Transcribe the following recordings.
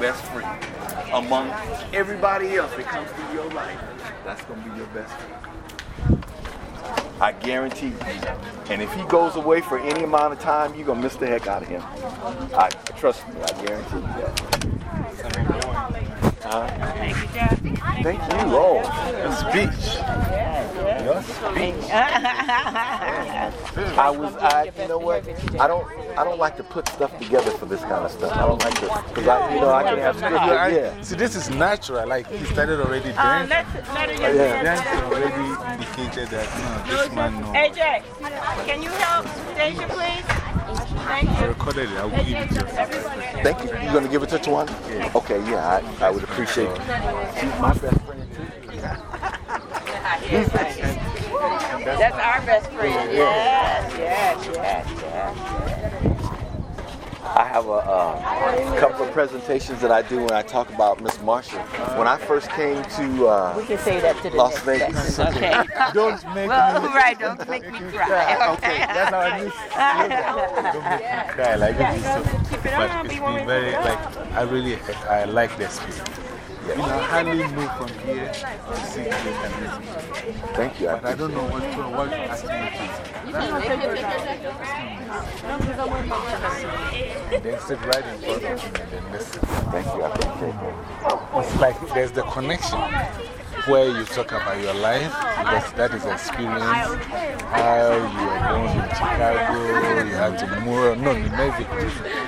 best friend. Among everybody else that comes through your life, that's going to be your best friend. I guarantee you. And if he goes away for any amount of time, you're going to miss the heck out of him. I, trust me, I guarantee you that. Huh? Thank you, Lord. Speech. Your speech. I was, I, you know what? I don't, I don't like to put stuff together for this kind of stuff. I don't like to, because I, you know, I can have scripted, I- yeah. See, this is natural. Like, he started already Uh, dancing. let's let her just Yeah. dance. Dance already indicated that, no, this man knows. AJ, can you help Stacia, please? Thank I you. recorded it. I will give it to you. Thank you. You going to give it to Tawana? Okay, yeah, I, I would appreciate it. She's my best friend, too. That's our best friend. Yes, yes, yes, yes. I have a uh, couple of presentations that I do when I talk about Miss Marshall. When I first came to uh, We can say that to the Las next Vegas. session. Okay. Don't make Well, me. right, don't make me cry. Okay, that's how I miss. Don't make me cry. Like, this is so. Keep it on, But be it's one been with very, like, I really, I like the speech. You know, hardly move from here to see this and this. Thank you. I But I don't know what to, what to ask you to. And then sit right in front of him and then listen. Thank you. I appreciate that. It's like there's the connection where you talk about your life because that is experience. How you were born in Chicago, you had to move, no, New Mexico.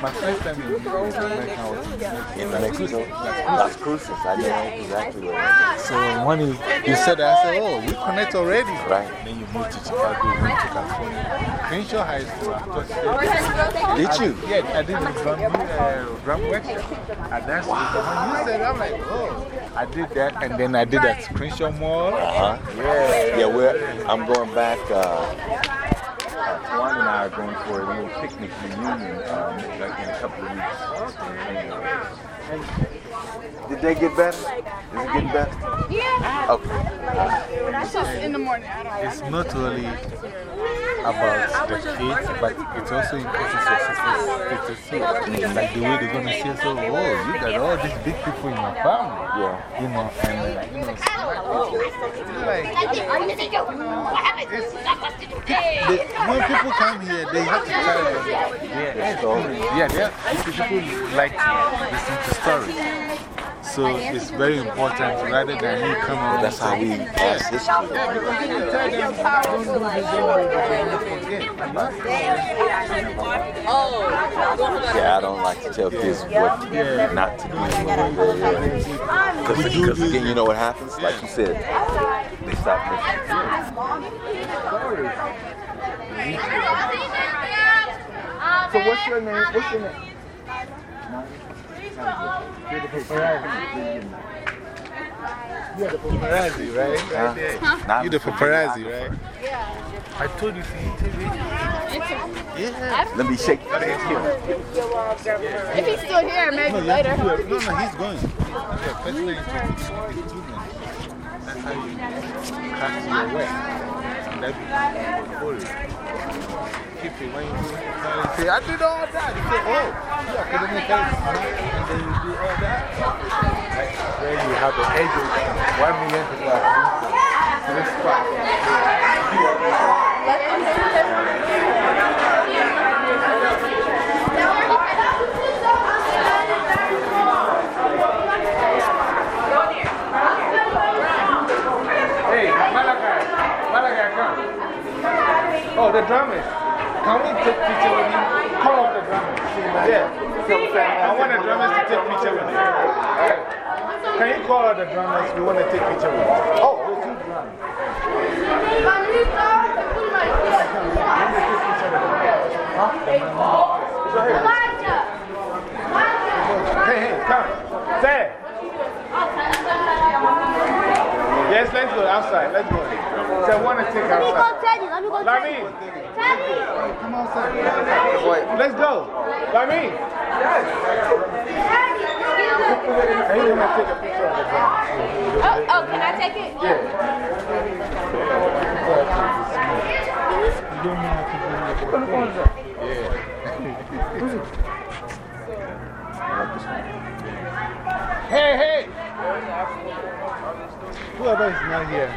My first time in America was in In Mexico. Las Cruces. I know exactly where it is. So when you, you said that, I said, oh, we connect already. Right. Then you moved to Chicago, you went to California. Crenshaw High School, I taught there. Did you? Yeah, I did a drum, uh, drum workshop at that school. When you said I'm like, oh, I did that. And then I did at Crenshaw Mall. Uh huh. Yeah. Yeah, we're, I'm going back. Uh, uh, and I are going for a little picnic reunion um, like in a couple of weeks. And, did they get better? Is it getting better? Yeah. Okay. It's just in the morning. It's not only about the kids, but it also increases your sister's status. Like the way they're going to see us, oh, oh you got all these big people in your family. Yeah. You know, and, you know, smart people. Like, they, when people come here, they have to tell them their story. Yeah, they people like to listen to stories. So it's very important rather than you come and That's how we pass history. Yeah, because if you tell them, don't do this, don't do this, they will forget. Yeah, I don't like to tell kids what not to do. Because again, you know what happens? Like you said, they stop listening. So what's your name? What's your name? You're the paparazzi, right? Right there. Not You're the paparazzi, right? Yeah. I told you to interview. Yeah. Let me shake your hand. If he's still here, maybe No, later. have to do it. No, no, he's going. Yeah, personal interview. It's two minutes. That's how you craft your work. And that becomes your portfolio. Keep it when you I did all that. You say, oh, you academically smart. And then you do all that. Like you have the agent, one million people are this spot. Oh, the drummers. Can we take picture with him? Call up the drummers. Yeah. I want the drummers to take picture with him. Yeah. Can you call up the drummers? We want to take picture with him. Oh, the two drummers. Hey, hey, come. Say. Yes, let's go outside. Let's go. Say, I want to take outside. Teddy, let me go Lami, Teddy! come outside. Let's go. Lami. Hey, you want to take a picture of the drum? Oh, oh, can I take it? Yeah. You don't know how to do it. Yeah. whoever is not here.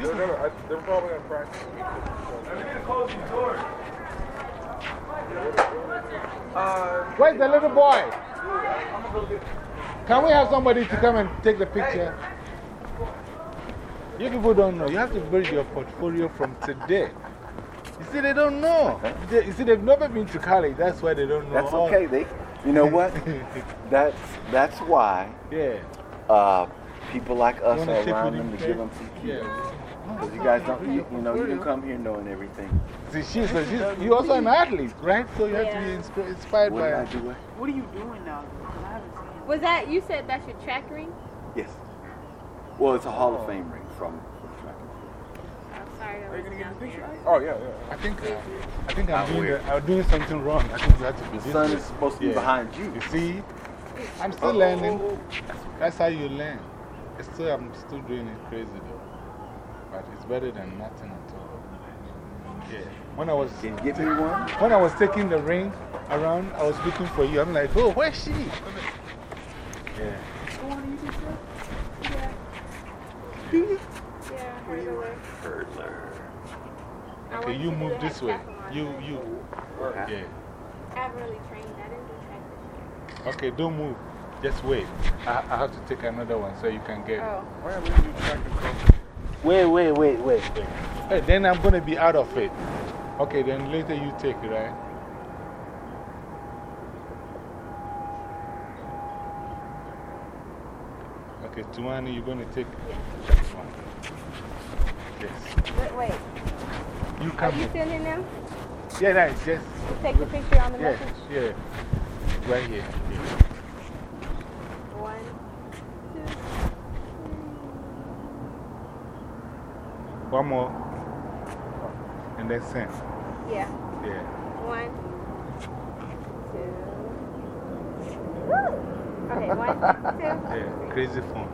They're, gonna, they're probably going to practice. Where's the little boy? Can we have somebody to come and take the picture? You people don't know. You have to build your portfolio from today. You see, they don't know. They, you see, they've never been to college. That's why they don't know. That's okay. They, you know what? that's, that's why Yeah. Uh, people like us are around them to give them some keys. Yeah. Because you guys don't, you, you know, you can come here knowing everything. See, she's, a, she's you're also an athlete, right? So you have to be insp inspired What by her. do? What are you doing now? 'Cause I haven't seen Was that, you said that's your track ring? Yes. Well, it's a Hall of Fame ring from, from track. I'm sorry. Are you going to get the picture? Oh, yeah, yeah. I think, uh, I think I'm doing, the- I'm doing something wrong. I think you have to be The sun is supposed to be Yeah. behind you. You see, I'm still learning. That's how you learn. It's still, I'm still doing it crazy though. But it's better than nothing at all. Yeah. When I was, Can you get me one? when I was taking the ring around, I was looking for you. I'm like, oh, where's she? Yeah. Yeah, hurdler. Hurdler. I Okay, want you to do move this way. You, you. Yeah. I've really trained. I didn't do track this Okay, don't move. Just wait. I, I have to take another one so you can get. Oh. Why are we doing track and cross? Wait, wait, wait, wait, wait. Hey, then I'm going to be out of it. Okay, then later you take it, right? Okay, Tuani, you're going to take that one. Yes. Wait, wait. You Are you still here now? Yeah, nice. Yes. Take the picture on the Yes, message. yeah. Right here. Yeah. One, two, One more. And then send. Yeah. Yeah. One, two. Woo! Okay, one, two. Yeah. Crazy phone.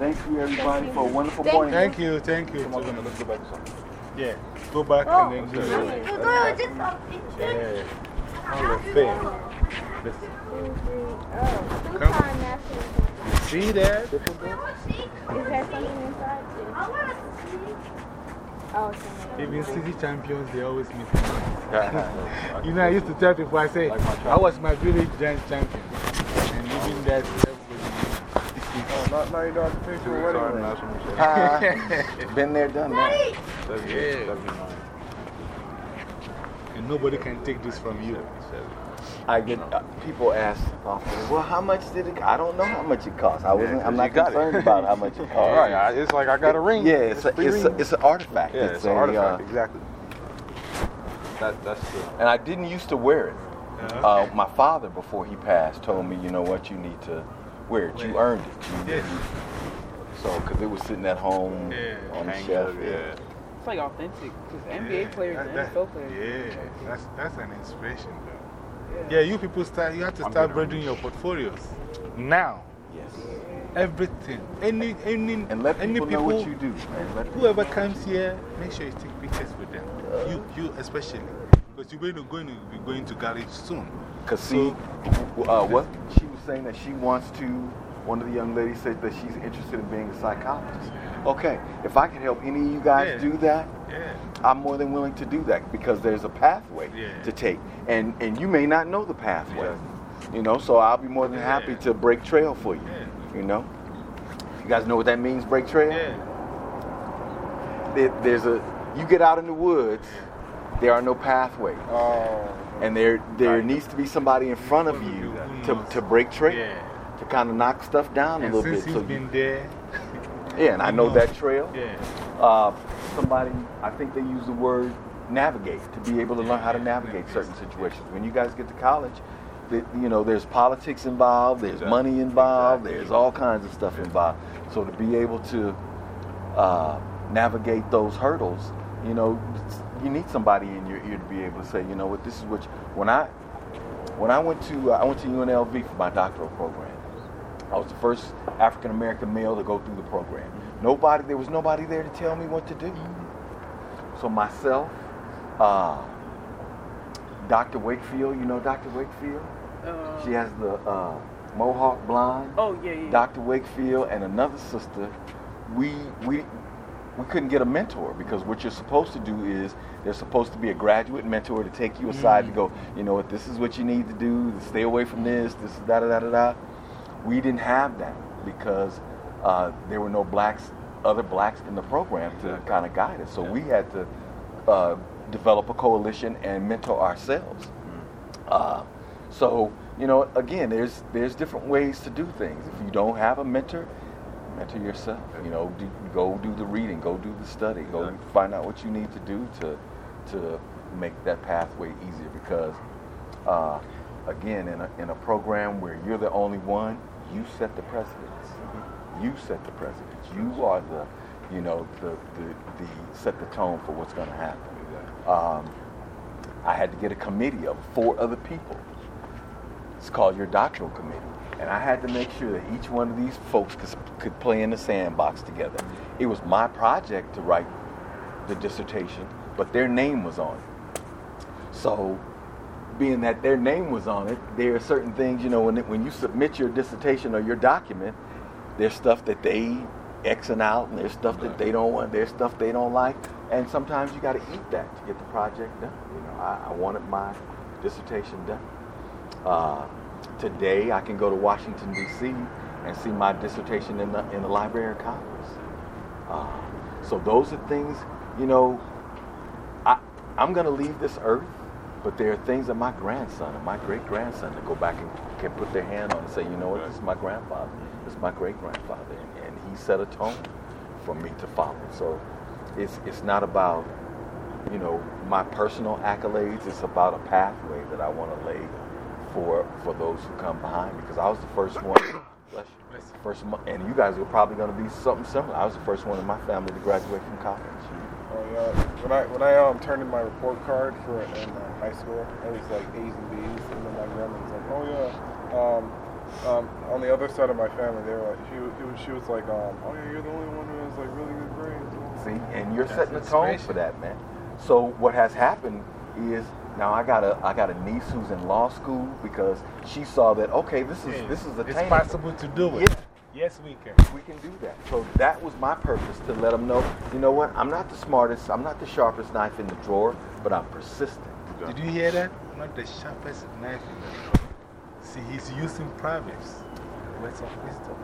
Thank you, everybody, Thank for a wonderful Thank morning. Thank you, thank you. Come on, let's go back. Yeah. Go back Oh, and then do I it. mean, oh, just something. Yeah. Hall of Fame. Listen. Come. See that? Is there something inside? Oh, something. Even city champions, they always meet. you know, I used to tell people, I say, I was my village dance champion. And even that, everybody Oh, not, now you don't have to pay for a wedding. Been there, done that. Yeah. And nobody can take this from you. I get uh, people ask often, well, how much did it I don't know how much it costs. I wasn't, I'm not you got it. concerned about how much it costs. All right, it's like I got a ring. Yeah, it's, a, it's, a, it's an artifact. Yeah, it's, a, an artifact, uh, exactly. That, that's true. and I didn't used to wear it. Yeah. Uh, my father, before he passed, told me, you know what, you need to wear it. You Wear earned it. You- Yes. So, because it was sitting at home Yeah. on the shelf. up, yeah. It's like authentic. Because NBA Yeah, players that- and that- NFL players. Yeah, that's, that's an inspiration, though. Yeah, you people start, you have to I'm start building your portfolios. Now, Yes. everything. Any, any, And let any people, know what you do. man. Let people- Whoever comes here, make sure you take pictures with them. You, you especially. Because you're going to, going to be going to college soon. Because, see, uh, what she was saying that she wants to, one of the young ladies said that she's interested in being a psychologist. Okay, if I can help any of you guys Yeah. do that, Yeah. I'm more than willing to do that because there's a pathway Yeah. to take. And, and you may not know the pathway. You know, so I'll be more than happy to break trail for you. You know? You guys know what that means, break trail? There, there's a, you get out in the woods, there are no pathways. Oh. And there, there needs to be somebody in front of you to, to break trail, to kind of knock stuff down And a little bit. So been you, there, yeah, and I know that trail. yeah. Uh, somebody, I think they use the word navigate to be able to learn how to navigate certain situations. When you guys get to college, the, you know, there's politics involved, there's Exactly. money involved, Exactly. there's all kinds of stuff involved. So to be able to uh, navigate those hurdles, you know, you need somebody in your ear to be able to say, you know what, this is what. You, when I when I went to uh, I went to UNLV for my doctoral program. I was the first African American male to go through the program. Nobody, there was nobody there to tell me what to do. So myself, uh, Dr. Wakefield, you know Dr. Wakefield? Uh, She has the uh, Mohawk Blonde, Oh, yeah, yeah. Dr. Wakefield, and another sister, we, we, we couldn't get a mentor because what you're supposed to do is there's supposed to be a graduate mentor to take you aside to go, you know what, this is what you need to do, stay away from this, this is da da da da da. We didn't have that because uh, there were no blacks, other blacks in the program to kind of guide us. So we had to uh, develop a coalition and mentor ourselves. Uh, so, you know, again, there's, there's different ways to do things. If you don't have a mentor, mentor yourself. You know, do, go do the reading, go do the study, go Exactly. find out what you need to do to, to make that pathway easier. Because, uh, again, in a, in a program where you're the only one, you set the precedence. You set the precedence. You are the, you know, the, the, the set the tone for what's going to happen. Um, I had to get a committee of four other people. It's called your doctoral committee. And I had to make sure that each one of these folks could, could play in the sandbox together. It was my project to write the dissertation, but their name was on it. So, being that their name was on it, there are certain things, you know, when, when you submit your dissertation or your document, there's stuff that they Xing out, and there's stuff that they don't want, there's stuff they don't like, and sometimes you got to eat that to get the project done. You know, I, I wanted my dissertation done. Uh, today, I can go to Washington D.C. and see my dissertation in the in the Library of Congress. Uh, so those are things, you know. I I'm gonna leave this earth, but there are things that my grandson and my great grandson to go back and can put their hand on and say, you know what, this is my grandfather, this is my great grandfather, and, and he set a tone for me to follow. So it's it's not about you know my personal accolades. It's about a pathway that I want to lay for for those who come behind me because I was the first one. bless you, First, and you guys are probably going to be something similar. I was the first one in my family to graduate from college. When I when I um turned in my report card for in uh, high school, it was like A's and B's, and then my grandma was like, "Oh yeah." Um, um, on the other side of my family, they were like, she, was- was, she was like, um, "Oh yeah, you're the only one who has like really good grades." See, and you're That's setting the tone for that, man. So what has happened is now I got a I got a niece who's in law school because she saw that okay, this is Yeah, this is It's possible to do it. Yeah. Yes, we can. we can do that. So that was my purpose to let them know, you know what? I'm not the smartest, I'm not the sharpest knife in the drawer, but I'm persistent. Did you hear that? Not the sharpest knife in the drawer. See, he's using Proverbs. Words of wisdom.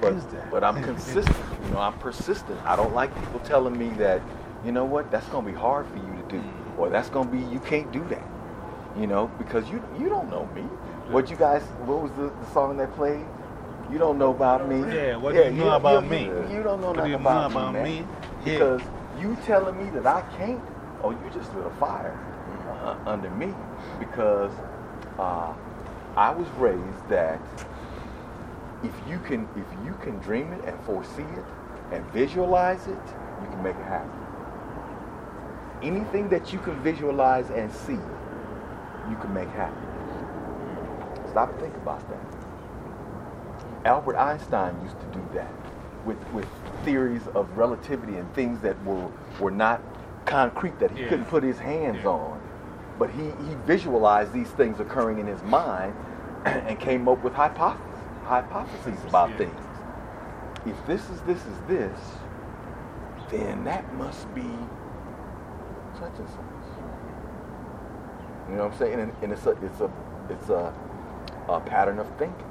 But, but I'm consistent. You know, I'm persistent. I don't like people telling me that, you know what, that's going to be hard for you to do. Mm. Or that's going to be, you can't do that. You know, because you, you don't know me. What you guys, what was the, the song that played? You don't know about me. Yeah, what do you know about me? You, you don't know do nothing you know about, about me. Yeah. Because you telling me that I can't, oh, you just lit a fire uh, under me. Because uh, I was raised that if you can if you can dream it and foresee it and visualize it, you can make it happen. Anything that you can visualize and see, you can make happen. Stop and think about that. Albert Einstein used to do that with, with theories of relativity and things that were, were not concrete that he Yeah. couldn't put his hands Yeah. on. But he, he visualized these things occurring in his mind and came up with hypotheses, hypotheses about Yeah. things. If this is this is this, then that must be such and such. You know what I'm saying? And, and it's a, it's a, it's a, a pattern of thinking.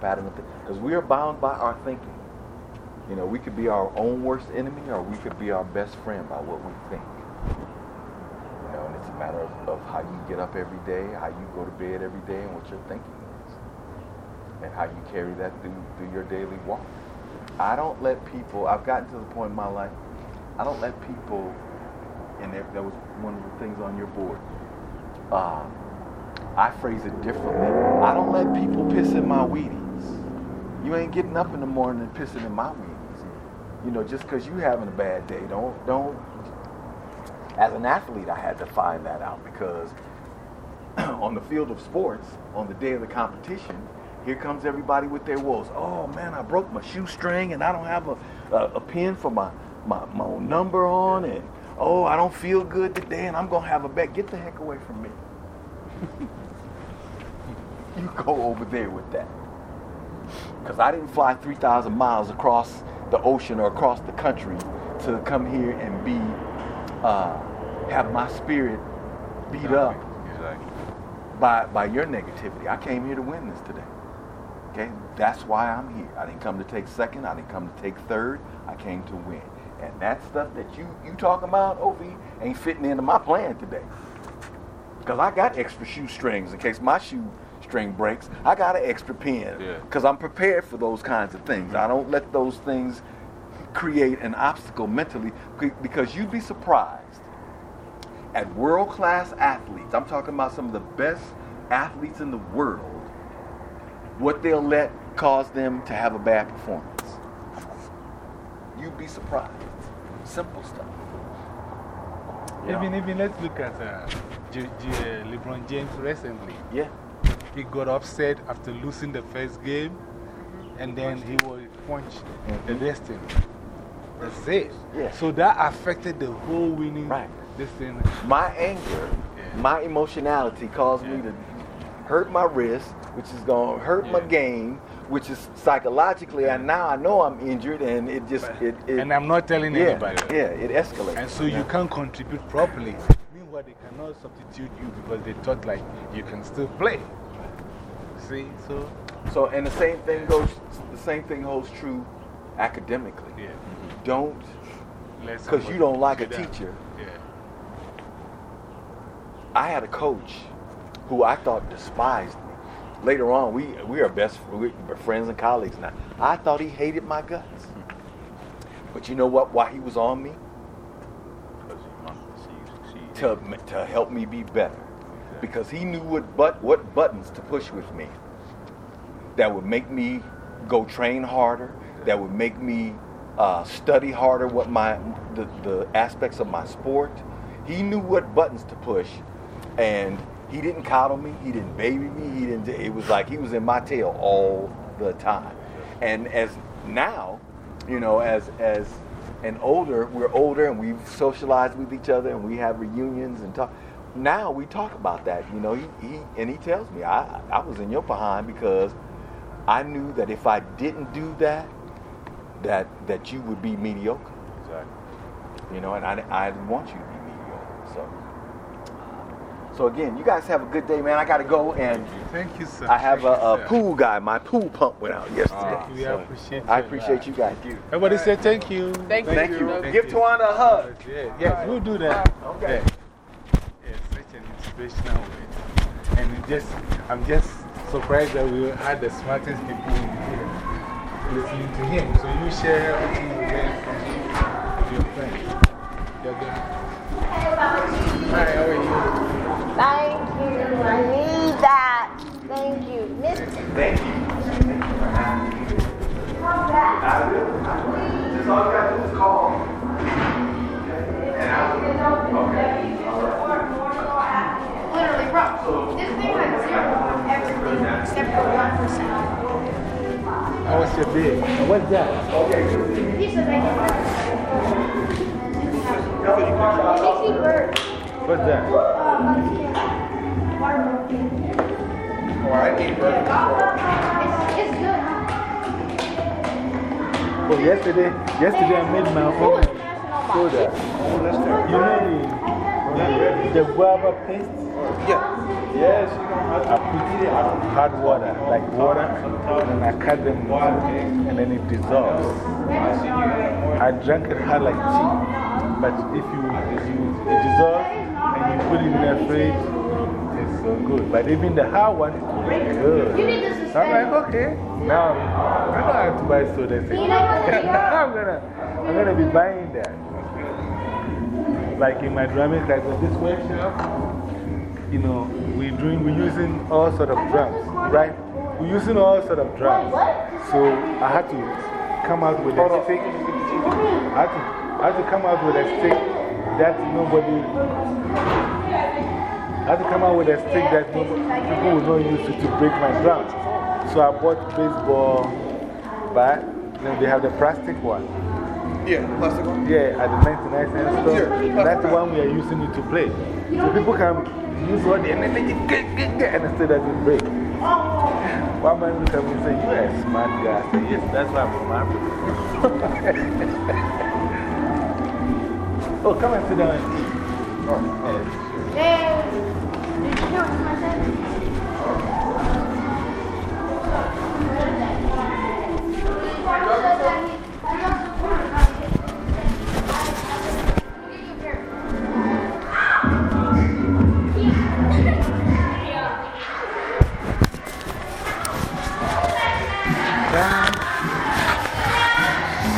Pattern of thinking. Because we are bound by our thinking. You know, we could be our own worst enemy or we could be our best friend by what we think. You know, and it's a matter of, of how you get up every day, how you go to bed every day, and what your thinking is. And how you carry that through, through your daily walk. I don't let people, I've gotten to the point in my life, I don't let people, and there, that was one of the things on your board. Uh, I phrase it differently. I don't let people piss in my Wheaties. You ain't getting up in the morning and pissing in my Wheaties. You know, just because you're having a bad day, don't, don't. As an athlete, I had to find that out because on the field of sports, on the day of the competition, here comes everybody with their woes. Oh man, I broke my shoestring and I don't have a, a, a pin for my, my, my number on. And oh, I don't feel good today and I'm going to have a bet. Get the heck away from me. you go over there with that. Because I didn't fly 3,000 miles across the ocean or across the country to come here and be, uh, have my spirit beat up Exactly. by, by your negativity. I came here to win this today. Okay? That's why I'm here. I didn't come to take second. I didn't come to take third. I came to win. And that stuff that you, you talking about, OV, ain't fitting into my plan today. Because I got extra shoestrings in case my shoestring breaks. I got an extra pin. Yeah. Because I'm prepared for those kinds of things. I don't let those things create an obstacle mentally because you'd be surprised at world class athletes. I'm talking about some of the best athletes in the world. What they'll let cause them to have a bad performance. You'd be surprised. Simple stuff. You know? Even, even let's look at uh, J J LeBron James recently. Yeah. He got upset after losing the first game, and then he was punched the mm-hmm. destiny. That's it. Yeah. So that affected the whole winning Right. this thing. My anger, Yeah. my emotionality caused me to hurt my wrist, which is going to hurt my game, which is psychologically, and now I know I'm injured, and it just, it, it And I'm not telling yeah, anybody. Yeah, it escalates. And so you can't contribute properly. Meanwhile, they cannot substitute you because they thought like you can still play. See? So, So, and the same thing goes, the same thing holds true academically. yeah. Don't, because you don't like a teacher. Yeah. I had a coach who I thought despised me. Later on, we, we are best we are friends and colleagues now. I thought he hated my guts. But you know what? Why he was on me? Because you want to see you succeed. To, to help me be better. Because he knew what, but, what buttons to push with me that would make me go train harder, that would make me uh, study harder what my, the, the aspects of my sport. He knew what buttons to push, and he didn't coddle me, he didn't baby me, he didn't, it was like he was in my tail all the time. And as now, you know, as, as an older, we're older and we've socialized with each other and we have reunions and talk. Now we talk about that, you know, he, he, and he tells me, I, I was in your behind because I knew that if I didn't do that, that, that you would be mediocre. Exactly. You know, and I, I didn't want you to be mediocre. So, so again, you guys have a good day, man. I got to go and Thank you, sir. I have a, a pool guy. My pool pump went out yesterday. Ah, we So appreciate I you. appreciate you guys. Everybody say thank you. Thank Thank you. Thank Give you. Tawana a hug. Yeah, yes, we'll do that. Okay. Yeah. Yeah, such an inspirational way. And just, I'm just surprised that we had the smartest people in here listening to him. So you share everything you learn from your friends. You're good. Hi, how are you? Thank you. I need that. Thank you. Miss Thank you. Come back. I will. Just all you got to do is call. And I will. Okay. Literally, bro. This thing had zero on everything except for one percent. How was your day? And What's that? He said make it Dixie Bird. What's that? Uh, watermelon. Oh, I ate burgers before. It's, it's good, huh? Oh, yesterday, yesterday I made my own soda. You know the, the guava paste? Yeah. Yes. I put hot water, like water, and I cut them and then it dissolves. I drank it hot like tea. But if you, if you it dissolves and you put it in the fridge, it's so good. But even the hot one is good. You need to So I'm like, okay, now I don't have to buy soda. You know what they are? I'm gonna, I'm gonna be buying that. Like in my drumming class, this workshop, you know, we're doing, we're using all sort of drums, right? We're using all sort of drums. So I had to come out with a stick. I had, to, I had to come out with a stick that nobody. I had to come out with a stick that no, people would not use to, to break my drums. So I bought baseball bat. Then they have the plastic one. Yeah, plastic one. Yeah, at the 99 cent store. Yeah. That's the one we are using it to play. So people can use all the energy and it still doesn't break. One man looked at me and said, You are a smart guy. I said, Yes, that's why I'm a man. oh, come and sit down and eat. Oh, yes. Hey,